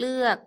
เลือก